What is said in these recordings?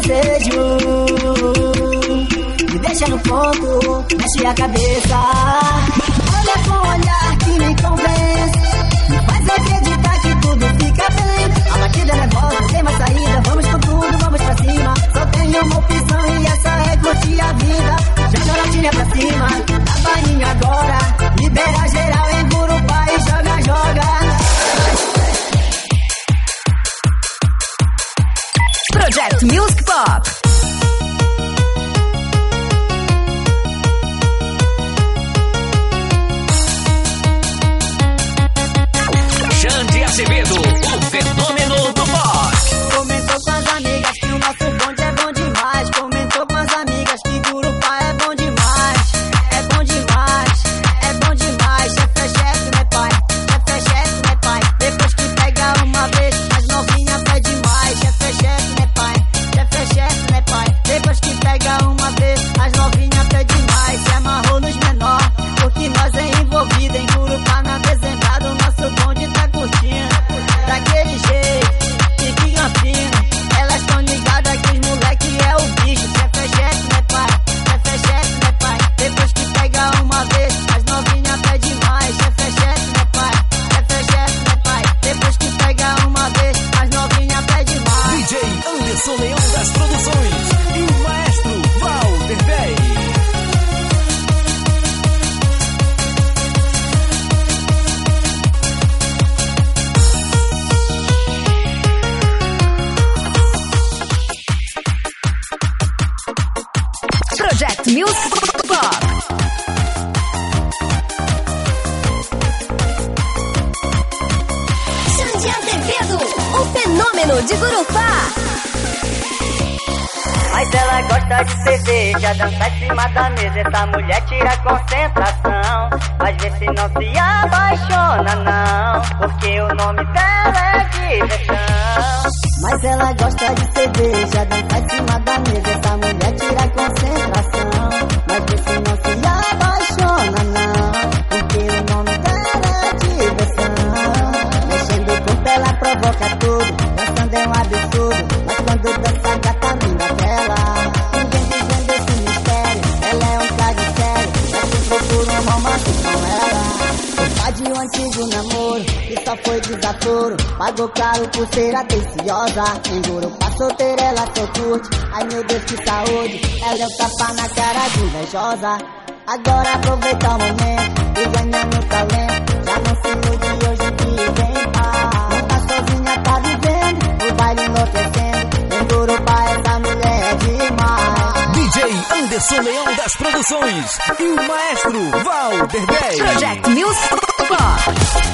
desejo. Me deixa no ponto, mexe a cabeça. Olha com um olhar que me convence. Me faz acreditar que tudo fica bem. A batida é bola, sem mais saída. Vamos com tudo, vamos pra cima. Só tenho uma opção e essa é curtir a vida. Já a latinha pra cima. A agora, libera geral Select Music Pop. nome dela é diversão. Mas ela gosta de cerveja, dançar. desaforo. Pagou caro por ser atenciosa. Enduro pra solteira, ela só curte. Ai meu Deus, que saúde. Ela é o um tapa na cara de invejosa. Agora aproveita o momento e ganha meu talento. Já não se ilude hoje que vem. Ah, não tá sozinha, tá vivendo. O baile enlouquecendo. Enduro pra essa mulher é demais. DJ Anderson Leão das Produções. E o maestro Walter Project News Box.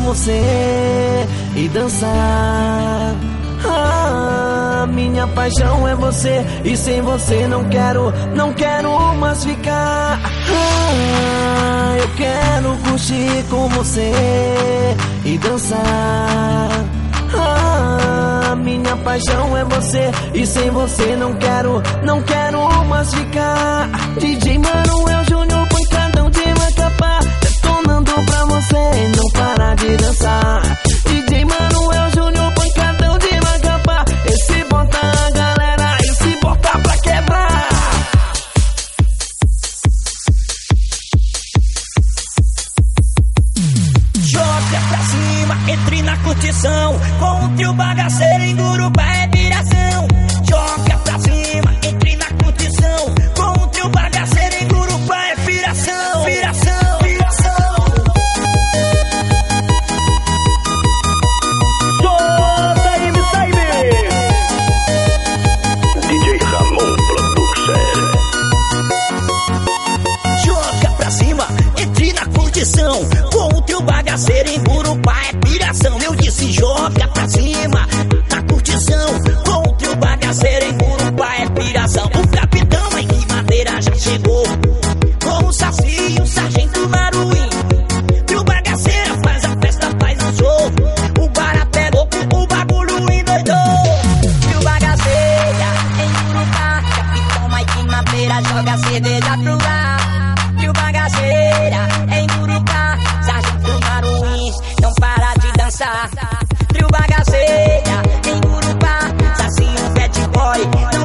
você e dançar. Ah, minha paixão é você e sem você não quero, não quero mais ficar. Ah, eu quero curtir com você e dançar. Ah, minha paixão é você e sem você não quero, não quero mais ficar. DJ Manuel é Júnior você não para de dançar. DJ Manuel Vira pro lado, que o bagageira é em Curupá. Sargento Maruins, não para de dançar. Trio bagageira em Curupá. Saci um pet boy.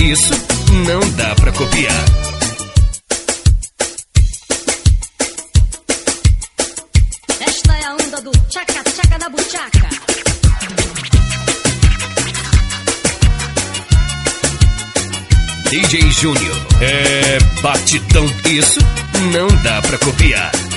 Isso não dá para copiar. Esta é a onda do tchaca-tchaca da buchaca. DJ Júnior. É batidão. Isso não dá para copiar.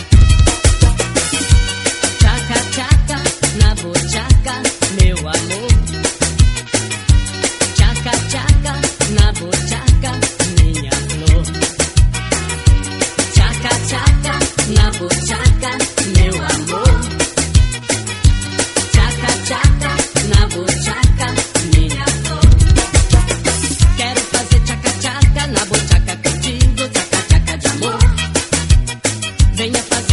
Venha fazer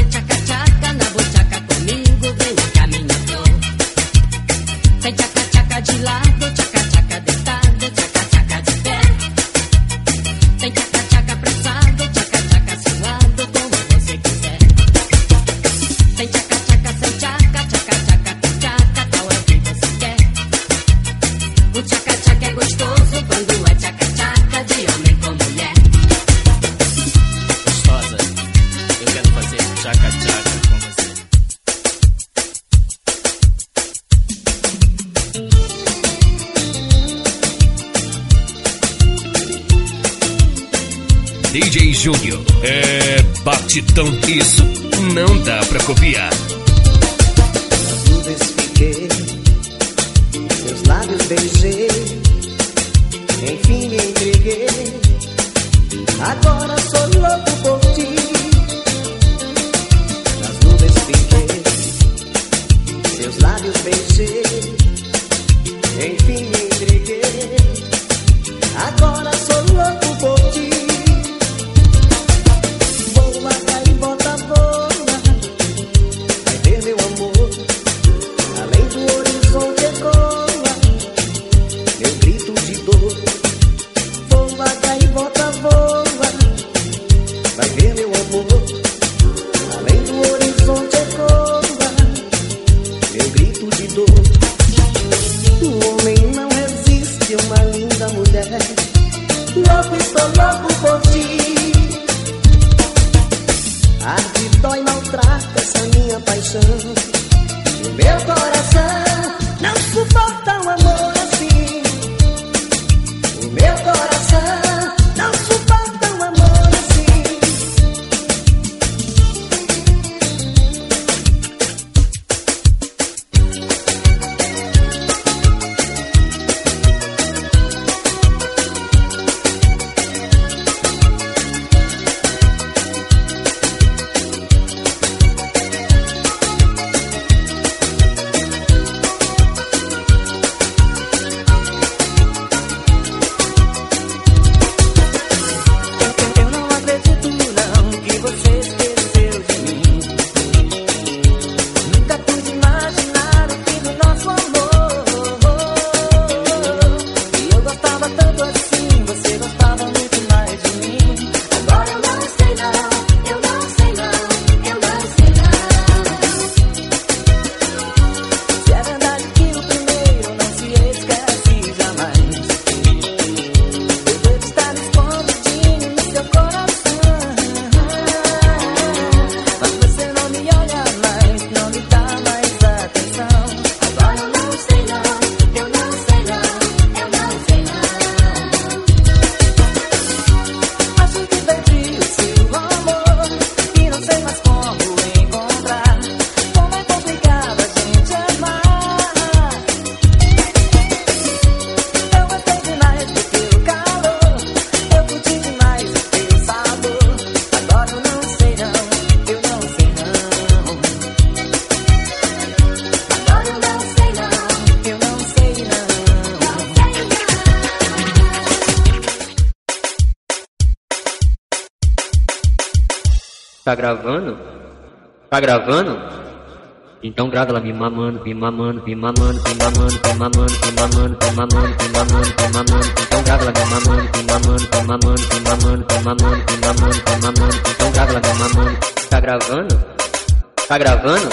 Então isso não dá pra copiar. As nuvens fiquei, seus lábios beijei, enfim me entreguei. Agora sou louco por ti. As nuvens fiquei, seus lábios beijei, enfim me entreguei. Agora sou louco por ti. Tá gravando? Tá gravando? Então grava ela me mamando, me mamando, me mamando, me mamando, me mamando, me mamando, me mamando, me mamando, me mamando. Então grava ela me mamando, me mamando, me mamando, me mamando, me mamando, me mamando, me mamando. Então grava ela me mamando. Tá gravando? Tá gravando?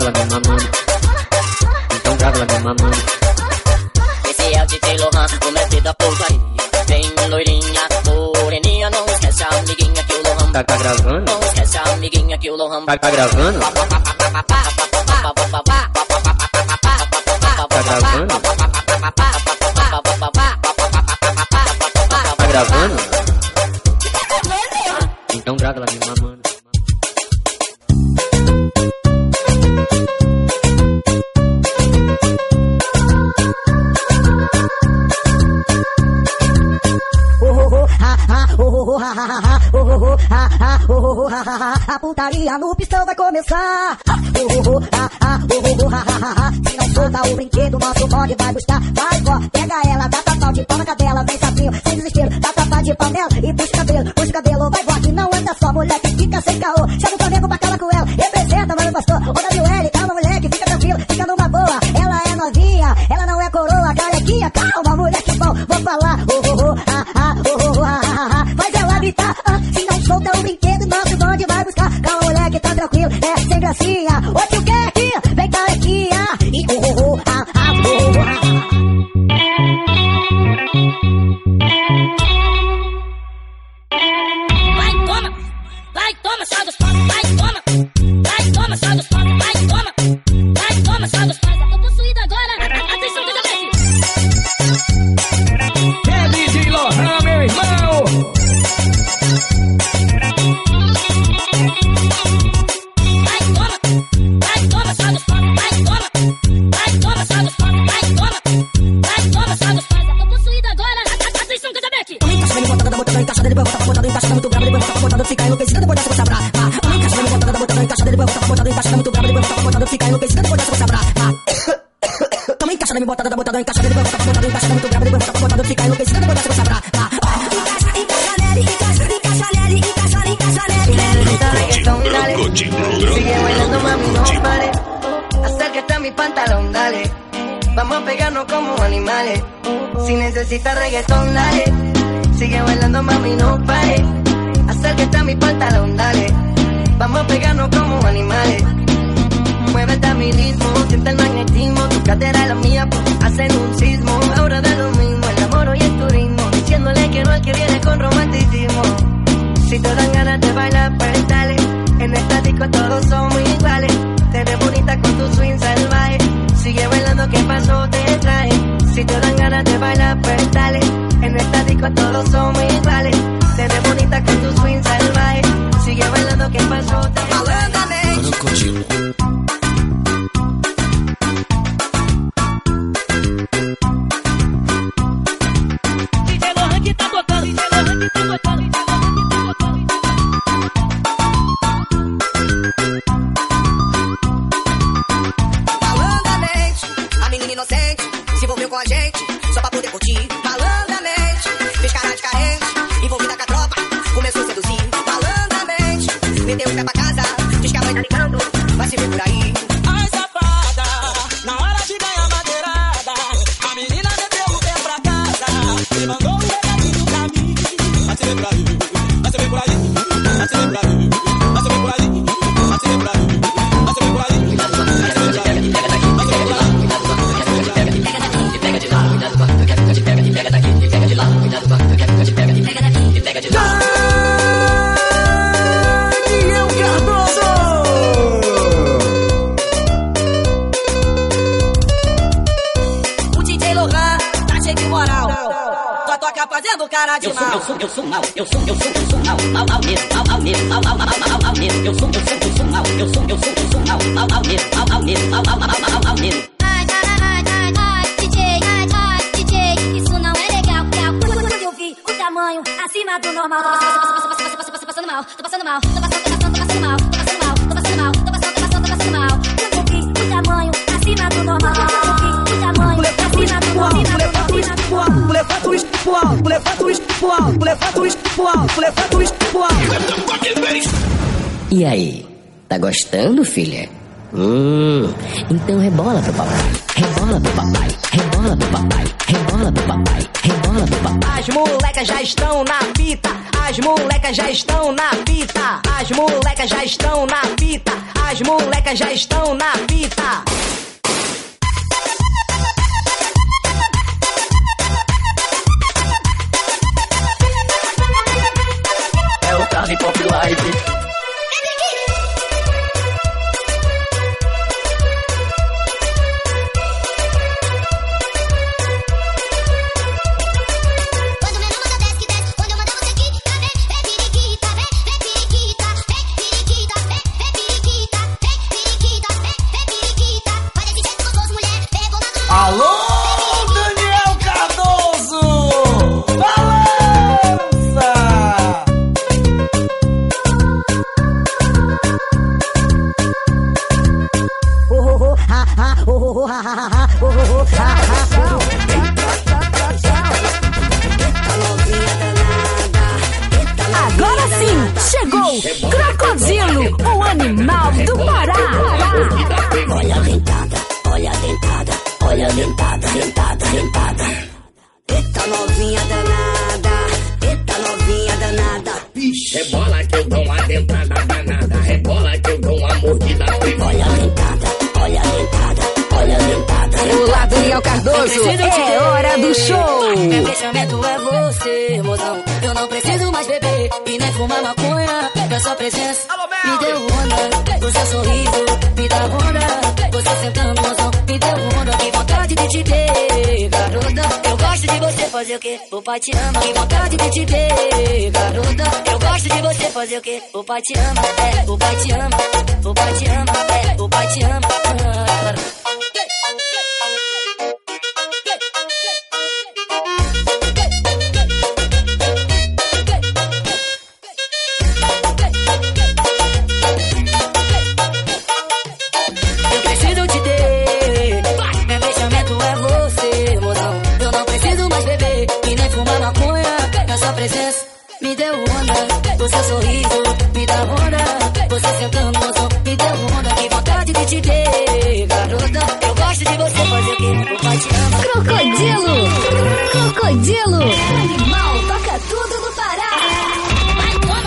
Grava me mamando. Então grava me mamando. Esse é o DJ Lohan, o mestre da putaria. Vem loirinha, moreninha, não esquece a amiguinha que o Lohan. Tá, tá gravando? Não esquece a amiguinha que o Lohan. Tá, tá? Tá gravando? No pistão vai começar. Oh, oh, oh, ah, ah, oh, oh, ah, ah, ah. Se não solta o brinquedo, nosso bonde vai buscar. Vai, vó, pega ela, dá tapau de pau na cadela, vem sapinho, sem desespero. Dá tapa de panela e puxa o cabelo, puxa o cabelo. Vai, vó, que não anda só, mulher que fica sem caô. Chama gracinha. Ô, Mami no pare, acércate a mi pantalón, dale. Vamos a pegarnos como animales. Si necesitas reggaetón, dale. Sigue bailando, mami, no pare. Acércate a mi pantalón, dale. Vamos a pegarnos como animales. Muévete a mi ritmo, siente el magnetismo. Tu cadera y la mía hacen un sismo. Ahora da lo mismo, el amor y el turismo. Diciéndole que no al que viene con romanticismo. Si te dan ganas de bailar, pues dale en esta disco todos somos iguales. Te ves bonita con tu swing salvaje. Sigue bailando, ¿qué pasó? Te traje. Si te dan ganas de bailar, pues dale. En esta disco todos somos iguales. Te ves bonita con tu swing salvaje. Sigue bailando, ¿qué pasó? Te traje. dormiu com a gente, só pra poder. Tô passando, passando, tô passando mal, tô passando mal, tô passando, passando, tô passando mal, tô passando mal, tô passando mal, tô passando, passando, passando mal. Eu vi o tamanho acima do normal, eu vi o tamanho acima do normal, o isco pro alto, levanta o isco pro alto, levanta o isco pro alto, levanta o isco pro alto. E aí, tá gostando, filha? Hum, então rebola pro papai, rebola pro papai, rebola pro papai, rebola pro papai, rebola pro papai. As molecas já estão na fita, as molecas já estão na fita, as molecas já estão na fita, as molecas já estão na fita. De você fazer o quê? O pai te ama. Que vontade de te ter, garota. Eu gosto de você fazer o quê? O pai te ama, é, o pai te ama. O pai te ama, é, o pai te ama.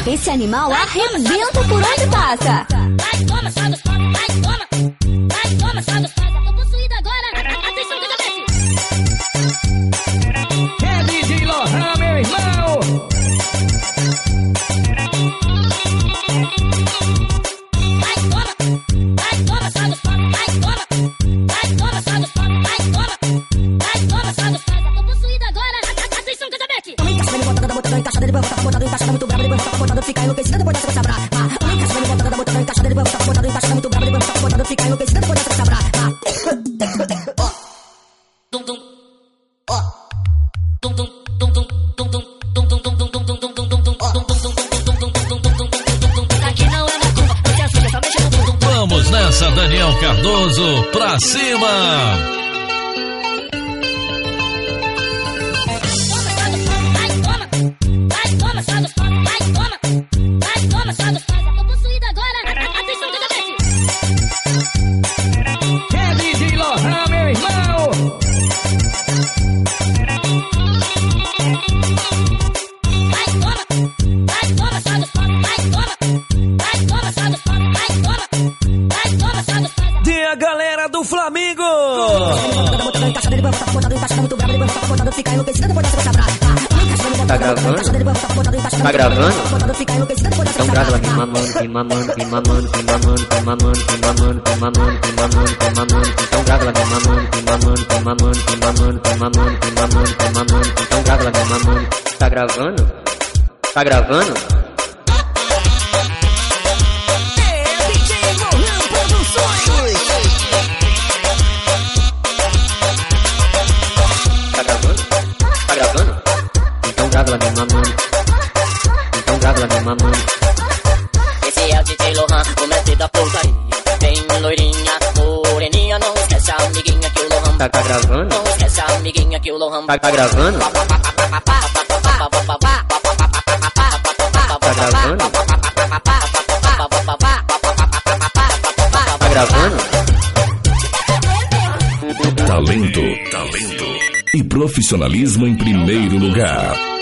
Esse animal arrebenta por onde passa. Vai, toma, vai, toma. Vai, toma, Flamengo! Tá gravando? Tá gravando? Então grava me mamando, me mamando, me mamando, me mamando, me mamando, me mamando, me mamando, me mamando, me mamando. Então grava me mamando, me mamando, me mamando, me mamando, me mamando, me mamando, me mamando. Então grava me mamando. Tá gravando? Tá gravando? o mestre da pousaria. Vem loirinha, moreninha, não esquece a amiguinha que o Lohan tá, tá gravando. Não esquece a amiguinha que o Lohan tá, tá gravando. Tá, tá, tá, tá gravando. Tá gravando. Talento, talento e profissionalismo em primeiro lugar.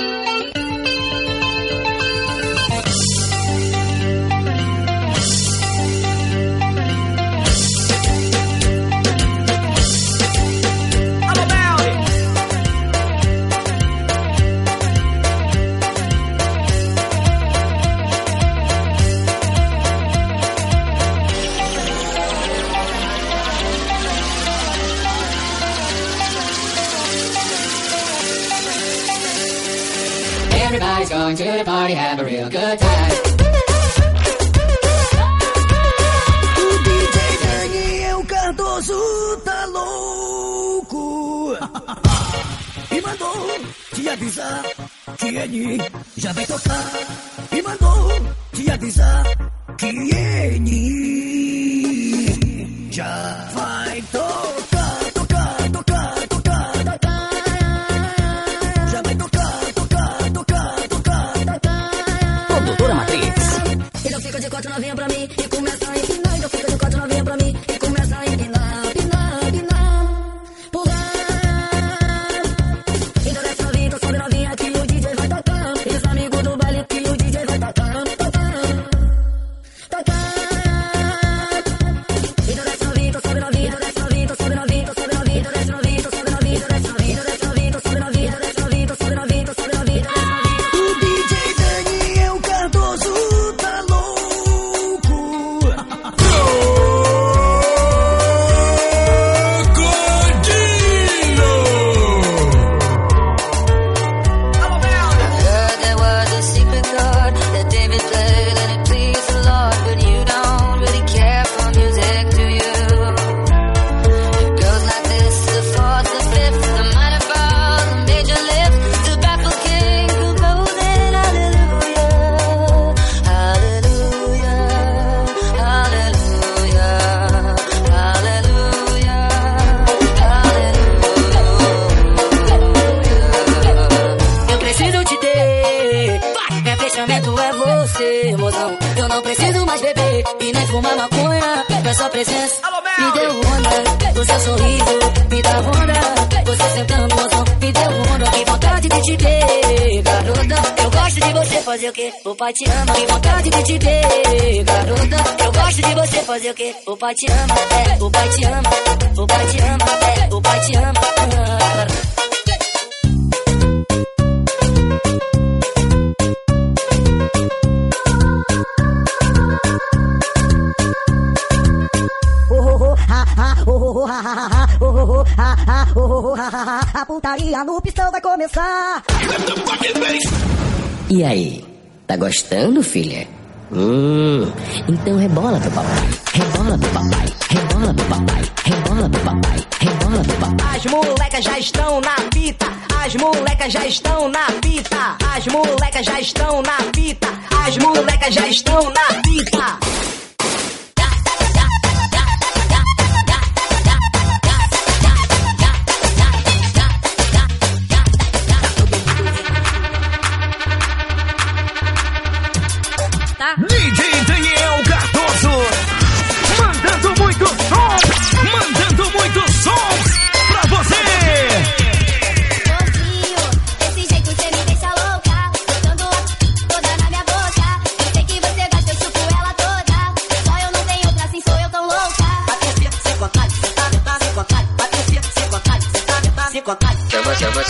chicote novinha pra mim. E começa a ensinar, então fica chicote novinha pra mim. fumar maconha, da sua presença me deu onda, o seu sorriso me dá onda, você sentando mozão me deu onda, que vontade de te ter, garota, eu gosto de você fazer o quê? O pai te ama, que vontade de te ter, garota, eu gosto de você fazer o quê? O pai te ama, é, o pai te ama, o pai te ama, é, o pai te ama. Ah. A putaria no pistão vai começar. E aí? Tá gostando, filha? Hum, então rebola pro papai, rebola pro papai, rebola pro papai, rebola pro papai, rebola pro papai. As molecas já estão na fita, as molecas já estão na fita, as molecas já estão na fita, as molecas já estão na fita.